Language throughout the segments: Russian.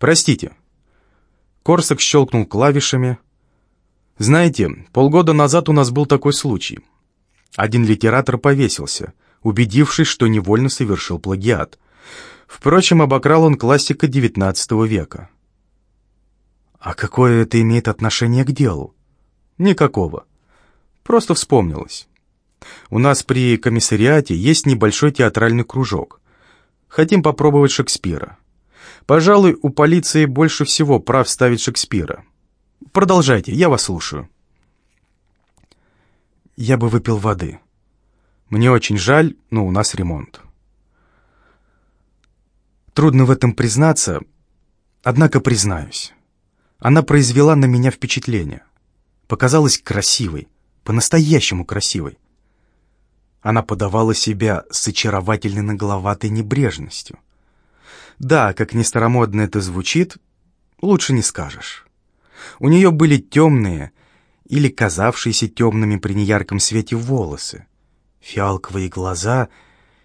«Простите». Корсак щелкнул клавишами. «Знаете, полгода назад у нас был такой случай. Один литератор повесился, убедившись, что невольно совершил плагиат. Впрочем, обокрал он классика XIX века». «А какое это имеет отношение к делу?» «Никакого. Просто вспомнилось. У нас при комиссариате есть небольшой театральный кружок. Хотим попробовать Шекспира. Пожалуй, у полиции больше всего прав ставить Шекспира. Продолжайте, я вас слушаю. Я бы выпил воды. Мне очень жаль, но у нас ремонт. Трудно в этом признаться, однако признаюсь. Она произвела на меня впечатление. Показалась красивой, по-настоящему красивой. Она подавала себя с очаровательной нагловатой небрежностью. Да, как ни старомодно это звучит, лучше не скажешь. У нее были темные или казавшиеся темными при неярком свете волосы, фиалковые глаза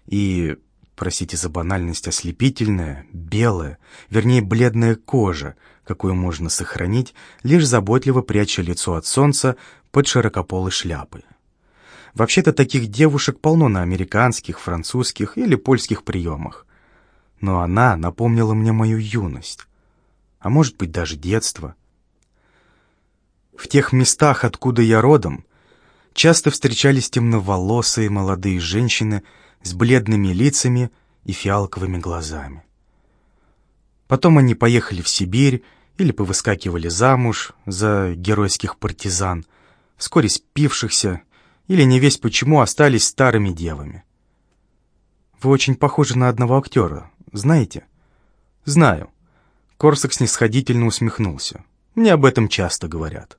и, простите за банальность, ослепительная, белая, вернее, бледная кожа, какую можно сохранить, лишь заботливо пряча лицо от солнца под широкополой шляпой. Вообще-то таких девушек полно на американских, французских или польских приемах но она напомнила мне мою юность, а может быть даже детство. В тех местах, откуда я родом, часто встречались темноволосые молодые женщины с бледными лицами и фиалковыми глазами. Потом они поехали в Сибирь или повыскакивали замуж за геройских партизан, вскоре спившихся, или не весь почему остались старыми девами. Вы очень похожи на одного актера, знаете?» «Знаю». Корсак снисходительно усмехнулся. «Мне об этом часто говорят».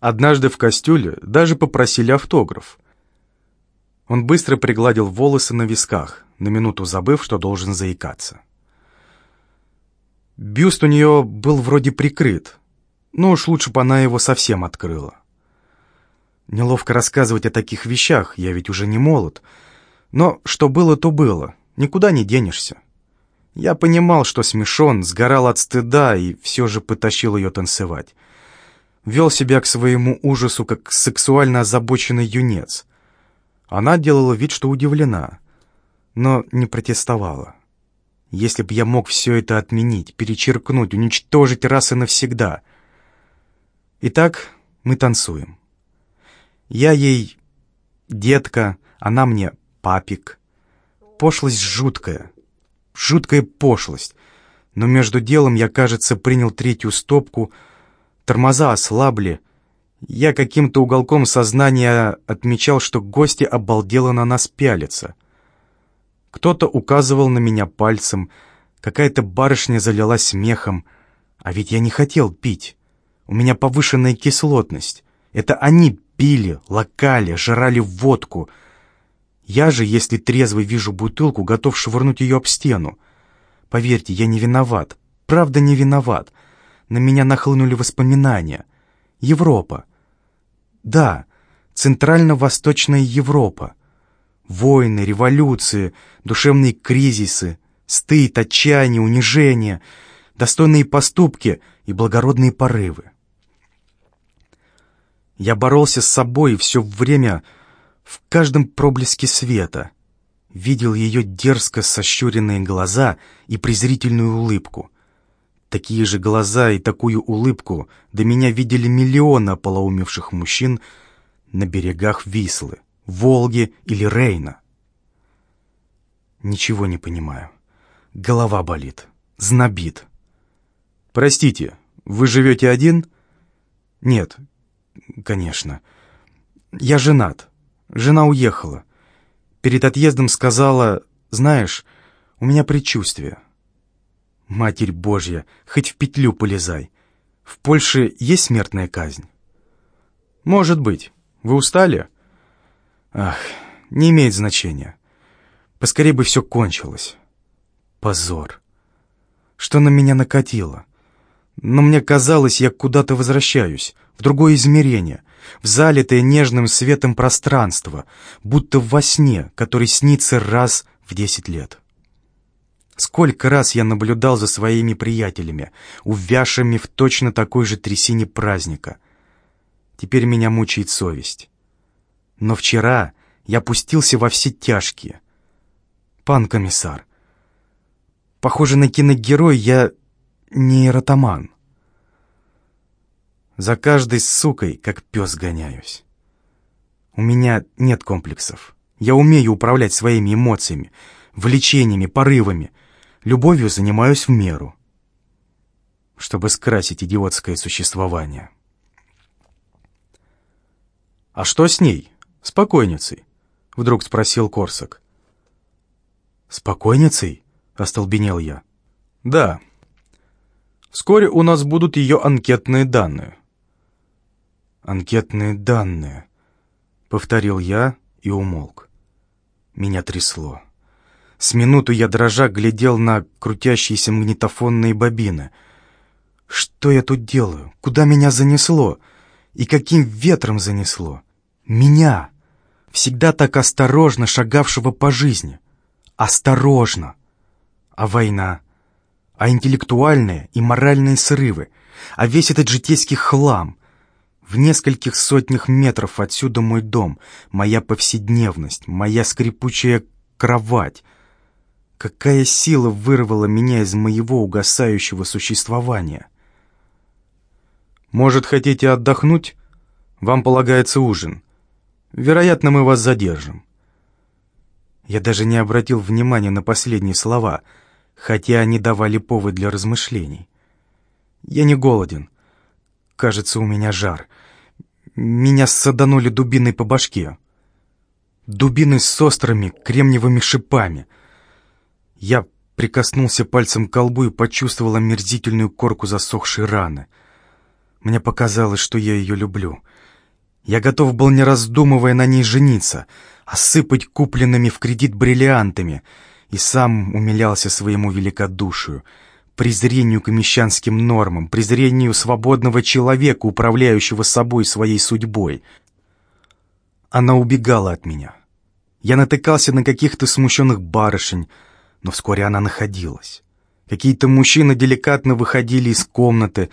Однажды в костюле даже попросили автограф. Он быстро пригладил волосы на висках, на минуту забыв, что должен заикаться. Бюст у нее был вроде прикрыт, но уж лучше бы она его совсем открыла. Неловко рассказывать о таких вещах, я ведь уже не молод. Но что было, то было. Никуда не денешься. Я понимал, что смешон, сгорал от стыда и все же потащил ее танцевать. Вел себя к своему ужасу, как сексуально озабоченный юнец. Она делала вид, что удивлена, но не протестовала. Если бы я мог все это отменить, перечеркнуть, уничтожить раз и навсегда. Итак, мы танцуем. Я ей детка, она мне папик — Пошлость жуткая, жуткая пошлость. Но между делом я, кажется, принял третью стопку, тормоза ослабли. Я каким-то уголком сознания отмечал, что гости обалдело на нас пялятся. Кто-то указывал на меня пальцем, какая-то барышня залилась смехом. А ведь я не хотел пить. У меня повышенная кислотность. Это они пили, локали, жрали водку — я же, если трезвый вижу бутылку, готов швырнуть ее об стену. Поверьте, я не виноват. Правда, не виноват. На меня нахлынули воспоминания. Европа. Да, Центрально-Восточная Европа. Войны, революции, душевные кризисы, стыд, отчаяние, унижение, достойные поступки и благородные порывы. Я боролся с собой и все время в каждом проблеске света. Видел ее дерзко сощуренные глаза и презрительную улыбку. Такие же глаза и такую улыбку до меня видели миллионы ополоумевших мужчин на берегах Вислы, Волги или Рейна. Ничего не понимаю. Голова болит, знобит. «Простите, вы живете один?» «Нет, конечно. Я женат». Жена уехала. Перед отъездом сказала, знаешь, у меня предчувствие. Матерь Божья, хоть в петлю полезай. В Польше есть смертная казнь? Может быть. Вы устали? Ах, не имеет значения. Поскорее бы все кончилось. Позор. Что на меня накатило? Но мне казалось, я куда-то возвращаюсь, в другое измерение — в залитое нежным светом пространство, будто во сне, который снится раз в десять лет. Сколько раз я наблюдал за своими приятелями, увязшими в точно такой же трясине праздника. Теперь меня мучает совесть. Но вчера я пустился во все тяжкие. Пан комиссар, похоже на киногерой, я не эротоман. За каждой сукой, как пес, гоняюсь. У меня нет комплексов. Я умею управлять своими эмоциями, влечениями, порывами. Любовью занимаюсь в меру, чтобы скрасить идиотское существование. «А что с ней, спокойницей?» — вдруг спросил Корсак. «Спокойницей?» — остолбенел я. «Да. Вскоре у нас будут ее анкетные данные». «Анкетные данные», — повторил я и умолк. Меня трясло. С минуту я дрожа глядел на крутящиеся магнитофонные бобины. Что я тут делаю? Куда меня занесло? И каким ветром занесло? Меня! Всегда так осторожно шагавшего по жизни. Осторожно! А война? А интеллектуальные и моральные срывы? А весь этот житейский хлам — в нескольких сотнях метров отсюда мой дом, моя повседневность, моя скрипучая кровать. Какая сила вырвала меня из моего угасающего существования? Может, хотите отдохнуть? Вам полагается ужин. Вероятно, мы вас задержим. Я даже не обратил внимания на последние слова, хотя они давали повод для размышлений. Я не голоден. Кажется, у меня жар. Меня саданули дубиной по башке. Дубины с острыми кремниевыми шипами. Я прикоснулся пальцем к колбу и почувствовал омерзительную корку засохшей раны. Мне показалось, что я ее люблю. Я готов был, не раздумывая, на ней жениться, осыпать купленными в кредит бриллиантами, и сам умилялся своему великодушию — презрению к мещанским нормам, презрению свободного человека, управляющего собой своей судьбой. Она убегала от меня. Я натыкался на каких-то смущенных барышень, но вскоре она находилась. Какие-то мужчины деликатно выходили из комнаты,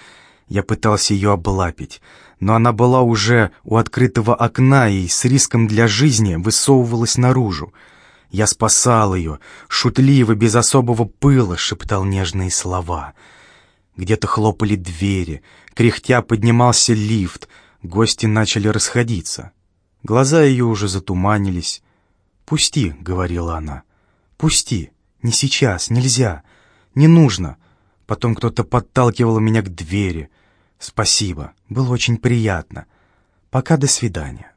я пытался ее облапить, но она была уже у открытого окна и с риском для жизни высовывалась наружу. Я спасал ее, шутливо, без особого пыла, шептал нежные слова. Где-то хлопали двери, кряхтя поднимался лифт, гости начали расходиться. Глаза ее уже затуманились. «Пусти», — говорила она, — «пусти, не сейчас, нельзя, не нужно». Потом кто-то подталкивал меня к двери. «Спасибо, было очень приятно. Пока до свидания».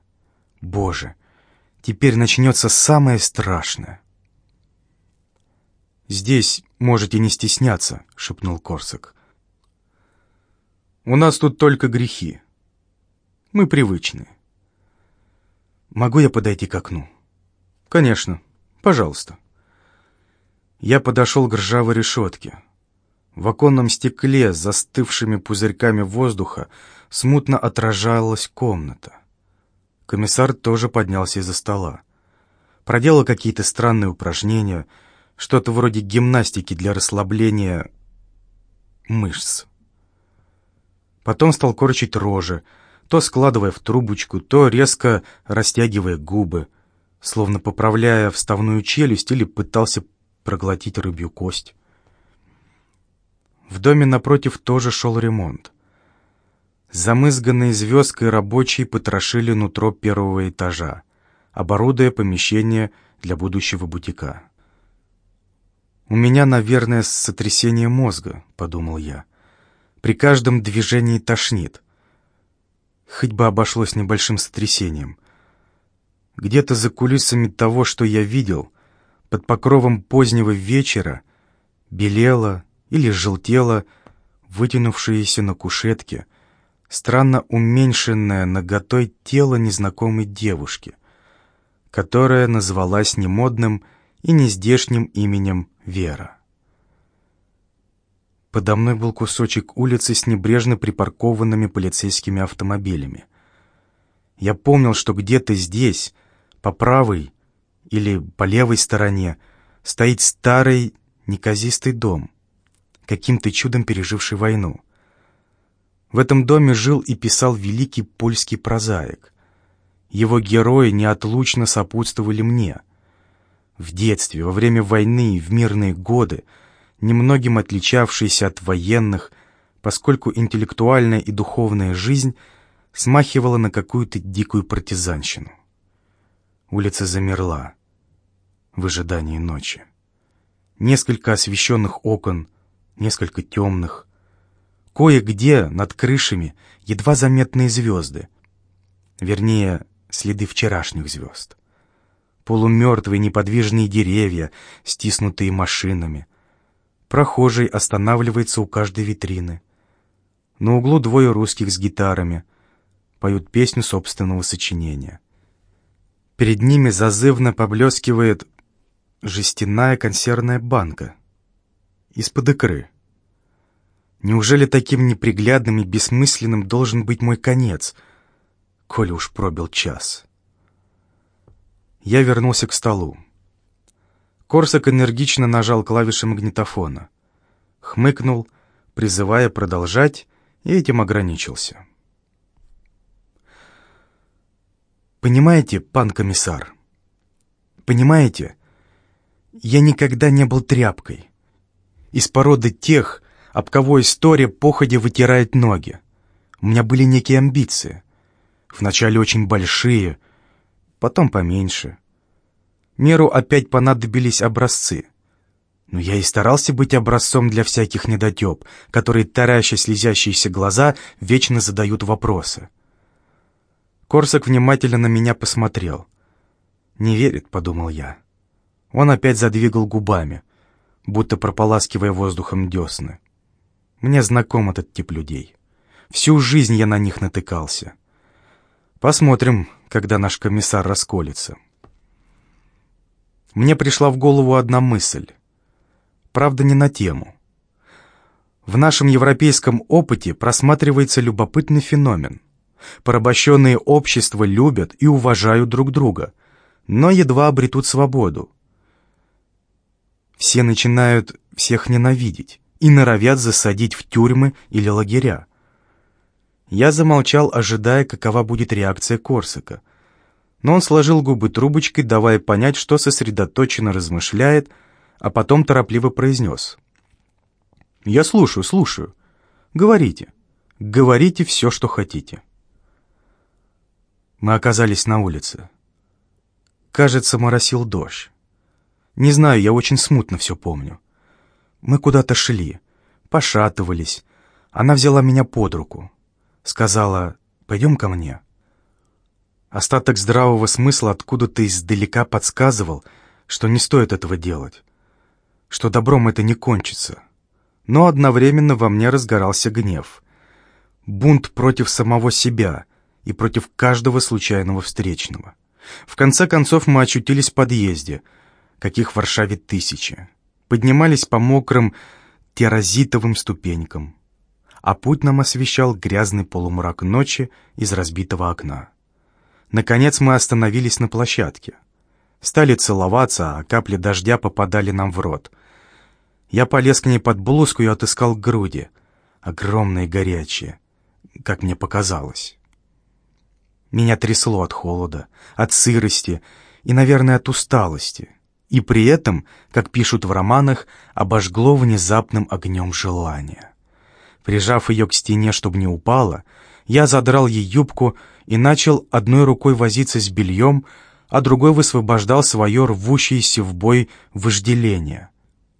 «Боже!» Теперь начнется самое страшное. «Здесь можете не стесняться», — шепнул Корсак. «У нас тут только грехи. Мы привычны. Могу я подойти к окну?» «Конечно. Пожалуйста». Я подошел к ржавой решетке. В оконном стекле с застывшими пузырьками воздуха смутно отражалась комната. Комиссар тоже поднялся из-за стола. Проделал какие-то странные упражнения, что-то вроде гимнастики для расслабления мышц. Потом стал корчить рожи, то складывая в трубочку, то резко растягивая губы, словно поправляя вставную челюсть или пытался проглотить рыбью кость. В доме напротив тоже шел ремонт. Замызганные звездкой рабочие потрошили нутро первого этажа, оборудуя помещение для будущего бутика. «У меня, наверное, сотрясение мозга», — подумал я. «При каждом движении тошнит. Хоть бы обошлось небольшим сотрясением. Где-то за кулисами того, что я видел, под покровом позднего вечера, белело или желтело вытянувшееся на кушетке — странно уменьшенное наготой тело незнакомой девушки, которая назвалась немодным и нездешним именем Вера. Подо мной был кусочек улицы с небрежно припаркованными полицейскими автомобилями. Я помнил, что где-то здесь, по правой или по левой стороне, стоит старый неказистый дом, каким-то чудом переживший войну. В этом доме жил и писал великий польский прозаик. Его герои неотлучно сопутствовали мне. В детстве, во время войны и в мирные годы, немногим отличавшиеся от военных, поскольку интеллектуальная и духовная жизнь смахивала на какую-то дикую партизанщину. Улица замерла в ожидании ночи. Несколько освещенных окон, несколько темных. Кое-где над крышами едва заметные звезды. Вернее, следы вчерашних звезд. Полумертвые неподвижные деревья, стиснутые машинами. Прохожий останавливается у каждой витрины. На углу двое русских с гитарами. Поют песню собственного сочинения. Перед ними зазывно поблескивает жестяная консервная банка из-под икры. Неужели таким неприглядным и бессмысленным должен быть мой конец, коли уж пробил час? Я вернулся к столу. Корсак энергично нажал клавиши магнитофона. Хмыкнул, призывая продолжать, и этим ограничился. «Понимаете, пан комиссар? Понимаете, я никогда не был тряпкой. Из породы тех, об кого история походя вытирает ноги. У меня были некие амбиции. Вначале очень большие, потом поменьше. Меру опять понадобились образцы. Но я и старался быть образцом для всяких недотеп, которые, тараща слезящиеся глаза, вечно задают вопросы. Корсак внимательно на меня посмотрел. «Не верит», — подумал я. Он опять задвигал губами, будто прополаскивая воздухом десны. Мне знаком этот тип людей. Всю жизнь я на них натыкался. Посмотрим, когда наш комиссар расколется. Мне пришла в голову одна мысль. Правда, не на тему. В нашем европейском опыте просматривается любопытный феномен. Порабощенные общества любят и уважают друг друга, но едва обретут свободу. Все начинают всех ненавидеть и норовят засадить в тюрьмы или лагеря. Я замолчал, ожидая, какова будет реакция Корсака. Но он сложил губы трубочкой, давая понять, что сосредоточенно размышляет, а потом торопливо произнес. «Я слушаю, слушаю. Говорите. Говорите все, что хотите». Мы оказались на улице. Кажется, моросил дождь. Не знаю, я очень смутно все помню. Мы куда-то шли, пошатывались. Она взяла меня под руку. Сказала, пойдем ко мне. Остаток здравого смысла откуда-то издалека подсказывал, что не стоит этого делать, что добром это не кончится. Но одновременно во мне разгорался гнев. Бунт против самого себя и против каждого случайного встречного. В конце концов мы очутились в подъезде — каких в Варшаве тысячи, поднимались по мокрым терразитовым ступенькам, а путь нам освещал грязный полумрак ночи из разбитого окна. Наконец мы остановились на площадке. Стали целоваться, а капли дождя попадали нам в рот. Я полез к ней под блузку и отыскал груди, огромные горячие, как мне показалось. Меня трясло от холода, от сырости и, наверное, от усталости и при этом, как пишут в романах, обожгло внезапным огнем желания. Прижав ее к стене, чтобы не упала, я задрал ей юбку и начал одной рукой возиться с бельем, а другой высвобождал свое рвущееся в бой вожделение.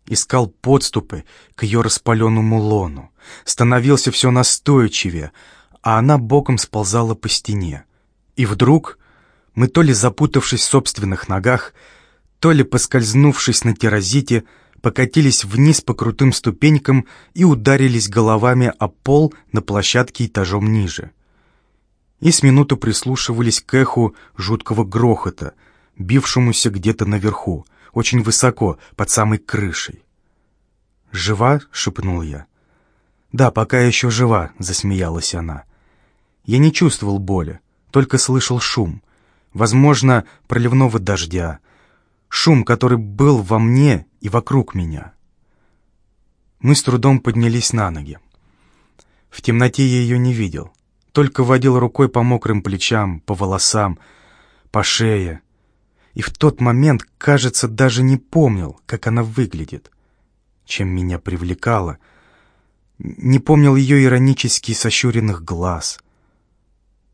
Искал подступы к ее распаленному лону, становился все настойчивее, а она боком сползала по стене. И вдруг мы, то ли запутавшись в собственных ногах, то ли, поскользнувшись на терразите, покатились вниз по крутым ступенькам и ударились головами о пол на площадке этажом ниже. И с минуту прислушивались к эху жуткого грохота, бившемуся где-то наверху, очень высоко, под самой крышей. «Жива?» — шепнул я. «Да, пока еще жива», — засмеялась она. Я не чувствовал боли, только слышал шум, возможно, проливного дождя, шум, который был во мне и вокруг меня. Мы с трудом поднялись на ноги. В темноте я ее не видел, только водил рукой по мокрым плечам, по волосам, по шее. И в тот момент, кажется, даже не помнил, как она выглядит, чем меня привлекала. Не помнил ее иронически сощуренных глаз.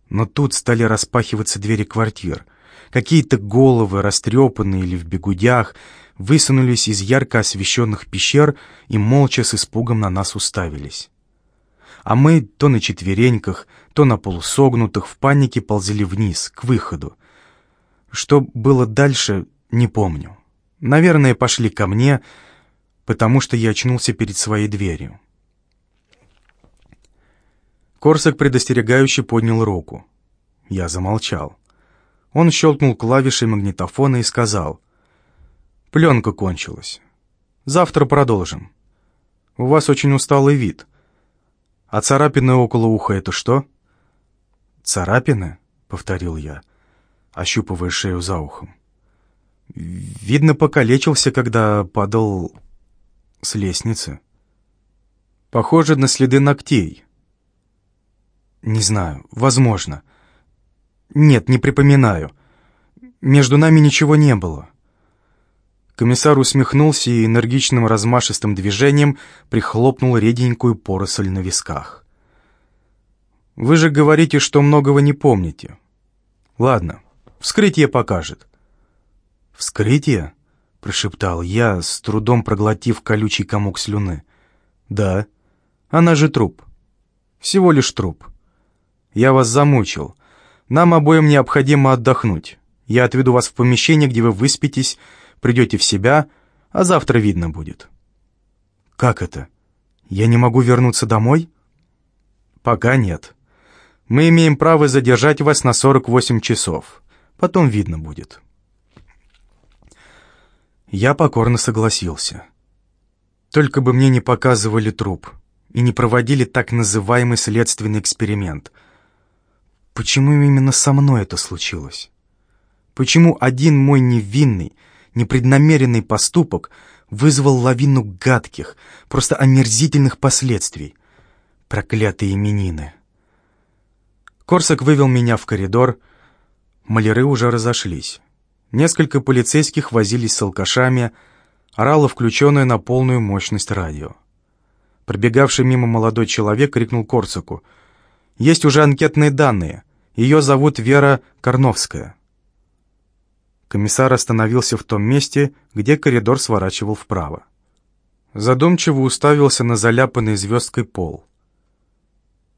Но тут стали распахиваться двери квартир. Какие-то головы, растрепанные или в бегудях, высунулись из ярко освещенных пещер и молча с испугом на нас уставились. А мы то на четвереньках, то на полусогнутых в панике ползли вниз, к выходу. Что было дальше, не помню. Наверное, пошли ко мне, потому что я очнулся перед своей дверью. Корсак предостерегающе поднял руку. Я замолчал. Он щелкнул клавишей магнитофона и сказал — Пленка кончилась. Завтра продолжим. У вас очень усталый вид. А царапины около уха — это что? Царапины? — повторил я, ощупывая шею за ухом. Видно, покалечился, когда падал с лестницы. Похоже на следы ногтей. Не знаю, возможно. Нет, не припоминаю. Между нами ничего не было. Комиссар усмехнулся и энергичным размашистым движением прихлопнул реденькую поросль на висках. «Вы же говорите, что многого не помните. Ладно, вскрытие покажет». «Вскрытие?» — прошептал я, с трудом проглотив колючий комок слюны. «Да, она же труп. Всего лишь труп. Я вас замучил. Нам обоим необходимо отдохнуть. Я отведу вас в помещение, где вы выспитесь, придете в себя, а завтра видно будет». «Как это? Я не могу вернуться домой?» «Пока нет. Мы имеем право задержать вас на 48 часов. Потом видно будет». Я покорно согласился. Только бы мне не показывали труп и не проводили так называемый следственный эксперимент. Почему именно со мной это случилось? Почему один мой невинный, непреднамеренный поступок вызвал лавину гадких, просто омерзительных последствий. Проклятые именины. Корсак вывел меня в коридор. Маляры уже разошлись. Несколько полицейских возились с алкашами, орало включенное на полную мощность радио. Пробегавший мимо молодой человек крикнул Корсаку. «Есть уже анкетные данные. Ее зовут Вера Корновская». Комиссар остановился в том месте, где коридор сворачивал вправо. Задумчиво уставился на заляпанный звездкой пол.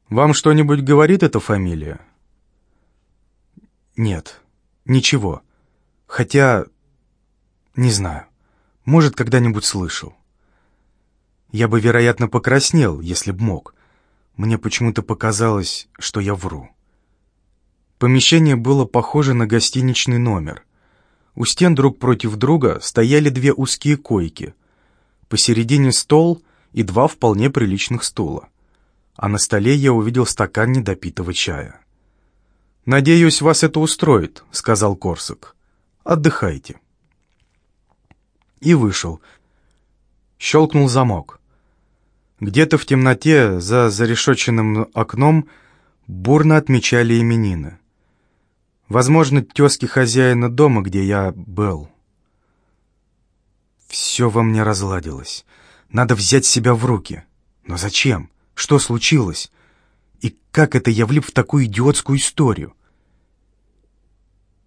«Вам что-нибудь говорит эта фамилия?» «Нет, ничего. Хотя, не знаю, может, когда-нибудь слышал. Я бы, вероятно, покраснел, если б мог. Мне почему-то показалось, что я вру». Помещение было похоже на гостиничный номер — у стен друг против друга стояли две узкие койки. Посередине стол и два вполне приличных стула. А на столе я увидел стакан недопитого чая. «Надеюсь, вас это устроит», — сказал Корсак. «Отдыхайте». И вышел. Щелкнул замок. Где-то в темноте за зарешоченным окном бурно отмечали именины. Возможно, тезки хозяина дома, где я был. Все во мне разладилось. Надо взять себя в руки. Но зачем? Что случилось? И как это я влип в такую идиотскую историю?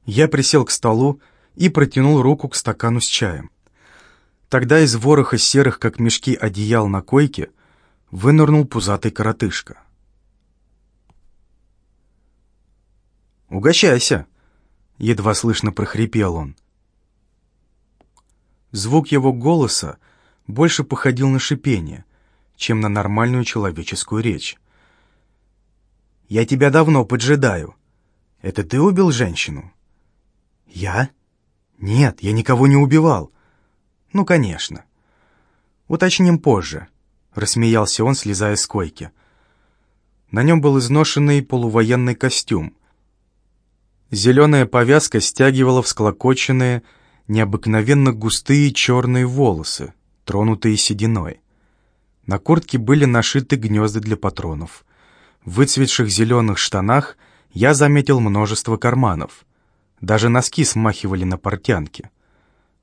Я присел к столу и протянул руку к стакану с чаем. Тогда из вороха серых, как мешки, одеял на койке вынырнул пузатый коротышка. «Угощайся!» — едва слышно прохрипел он. Звук его голоса больше походил на шипение, чем на нормальную человеческую речь. «Я тебя давно поджидаю. Это ты убил женщину?» «Я? Нет, я никого не убивал». «Ну, конечно». «Уточним позже», — рассмеялся он, слезая с койки. На нем был изношенный полувоенный костюм — Зеленая повязка стягивала всклокоченные, необыкновенно густые черные волосы, тронутые сединой. На куртке были нашиты гнезда для патронов. В выцветших зеленых штанах я заметил множество карманов. Даже носки смахивали на портянки.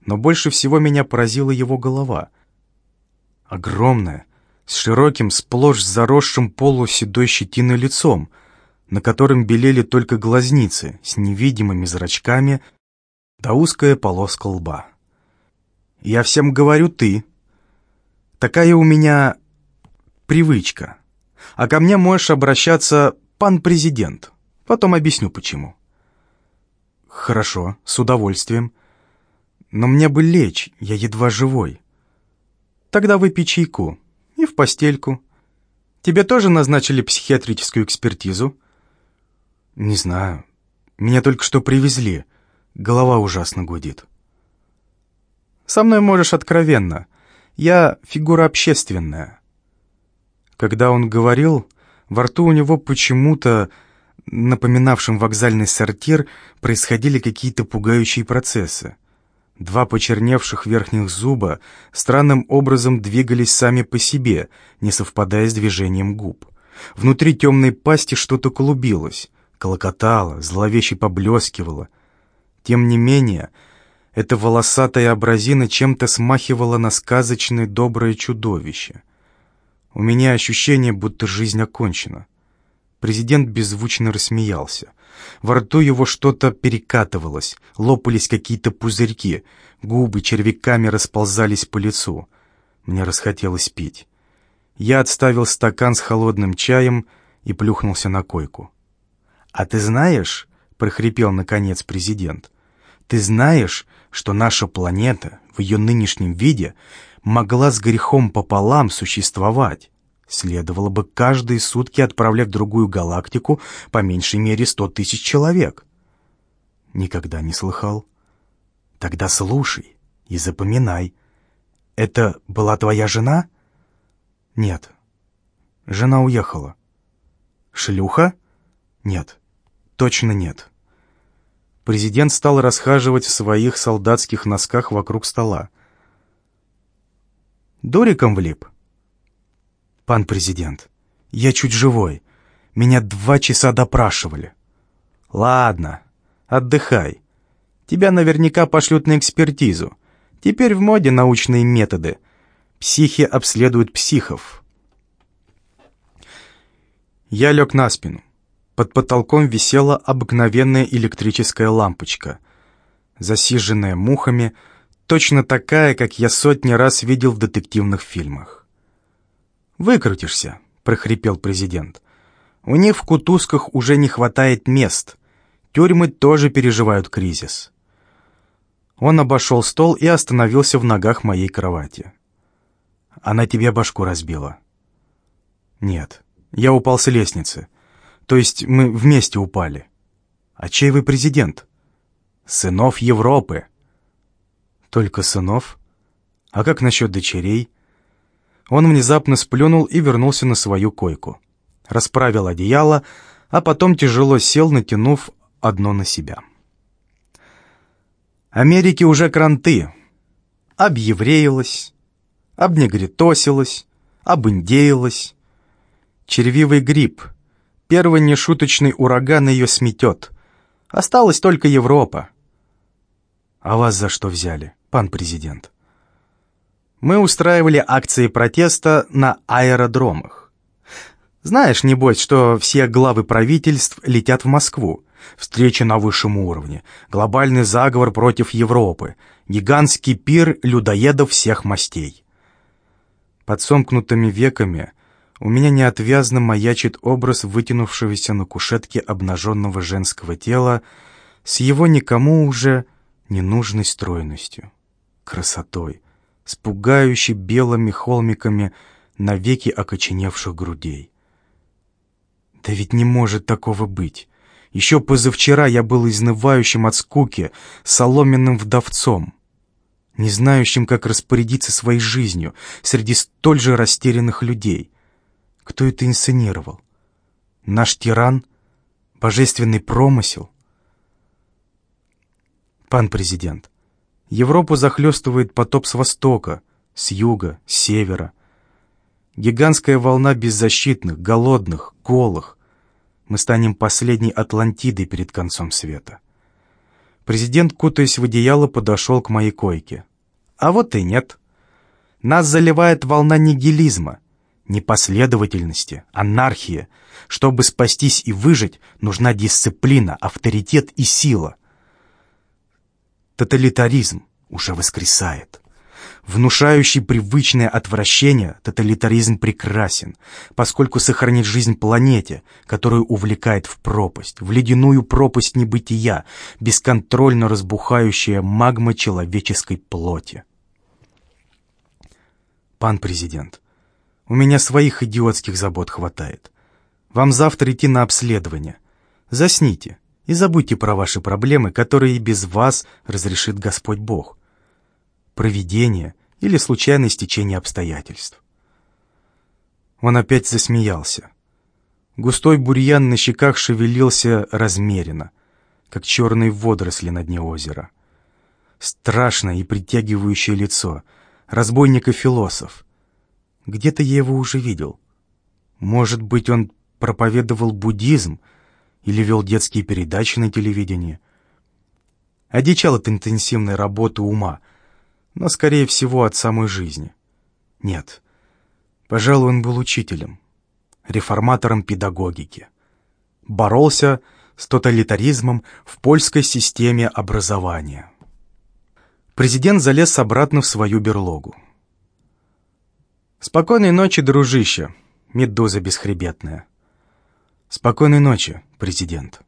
Но больше всего меня поразила его голова. Огромная, с широким, сплошь заросшим полуседой щетиной лицом, на котором белели только глазницы с невидимыми зрачками да узкая полоска лба. «Я всем говорю «ты». Такая у меня привычка. А ко мне можешь обращаться «пан президент». Потом объясню, почему». «Хорошо, с удовольствием. Но мне бы лечь, я едва живой». «Тогда выпей чайку и в постельку. Тебе тоже назначили психиатрическую экспертизу?» «Не знаю. Меня только что привезли. Голова ужасно гудит». «Со мной можешь откровенно. Я фигура общественная». Когда он говорил, во рту у него почему-то, напоминавшим вокзальный сортир, происходили какие-то пугающие процессы. Два почерневших верхних зуба странным образом двигались сами по себе, не совпадая с движением губ. Внутри темной пасти что-то клубилось, колокотало, зловеще поблескивало. Тем не менее, эта волосатая образина чем-то смахивала на сказочное доброе чудовище. У меня ощущение, будто жизнь окончена. Президент беззвучно рассмеялся. Во рту его что-то перекатывалось, лопались какие-то пузырьки, губы червяками расползались по лицу. Мне расхотелось пить. Я отставил стакан с холодным чаем и плюхнулся на койку. «А ты знаешь, — прохрипел наконец президент, — ты знаешь, что наша планета в ее нынешнем виде могла с грехом пополам существовать?» Следовало бы каждые сутки отправлять в другую галактику по меньшей мере сто тысяч человек. Никогда не слыхал. Тогда слушай и запоминай. Это была твоя жена? Нет. Жена уехала. Шлюха? Нет. Точно нет. Президент стал расхаживать в своих солдатских носках вокруг стола. Дуриком влип. «Пан президент, я чуть живой. Меня два часа допрашивали». «Ладно, отдыхай. Тебя наверняка пошлют на экспертизу. Теперь в моде научные методы. Психи обследуют психов». Я лег на спину. Под потолком висела обыкновенная электрическая лампочка, засиженная мухами, точно такая, как я сотни раз видел в детективных фильмах. «Выкрутишься», — прохрипел президент. «У них в кутузках уже не хватает мест. Тюрьмы тоже переживают кризис». Он обошел стол и остановился в ногах моей кровати. «Она тебе башку разбила?» «Нет, я упал с лестницы. То есть мы вместе упали». «А чей вы президент?» «Сынов Европы». «Только сынов? А как насчет дочерей?» Он внезапно сплюнул и вернулся на свою койку. Расправил одеяло, а потом тяжело сел, натянув одно на себя. Америке уже кранты. Объевреилась, обнегритосилась, обындеялась. Червивый гриб. Первый нешуточный ураган ее сметет. Осталась только Европа. А вас за что взяли, пан президент? Мы устраивали акции протеста на аэродромах. Знаешь, небось, что все главы правительств летят в Москву. Встреча на высшем уровне, глобальный заговор против Европы, гигантский пир людоедов всех мастей. Под сомкнутыми веками у меня неотвязно маячит образ вытянувшегося на кушетке обнаженного женского тела с его никому уже ненужной стройностью, красотой, с пугающе белыми холмиками навеки окоченевших грудей. Да ведь не может такого быть. Еще позавчера я был изнывающим от скуки, соломенным вдовцом, не знающим, как распорядиться своей жизнью среди столь же растерянных людей. Кто это инсценировал? Наш тиран? Божественный промысел? Пан президент, Европу захлестывает потоп с востока, с юга, с севера. Гигантская волна беззащитных, голодных, голых. Мы станем последней Атлантидой перед концом света. Президент, кутаясь в одеяло, подошел к моей койке. А вот и нет. Нас заливает волна нигилизма, непоследовательности, анархии. Чтобы спастись и выжить, нужна дисциплина, авторитет и сила. Тоталитаризм уже воскресает. Внушающий привычное отвращение, тоталитаризм прекрасен, поскольку сохранит жизнь планете, которую увлекает в пропасть, в ледяную пропасть небытия, бесконтрольно разбухающая магма человеческой плоти. Пан президент, у меня своих идиотских забот хватает. Вам завтра идти на обследование. Засните и забудьте про ваши проблемы, которые и без вас разрешит Господь Бог провидение или случайное стечение обстоятельств. Он опять засмеялся. Густой бурьян на щеках шевелился размеренно, как черные водоросли на дне озера. Страшное и притягивающее лицо, разбойник и философ. Где-то я его уже видел. Может быть, он проповедовал буддизм или вел детские передачи на телевидении. Одичал от интенсивной работы ума — но, скорее всего, от самой жизни. Нет, пожалуй, он был учителем, реформатором педагогики. Боролся с тоталитаризмом в польской системе образования. Президент залез обратно в свою берлогу. «Спокойной ночи, дружище, медуза бесхребетная». «Спокойной ночи, президент».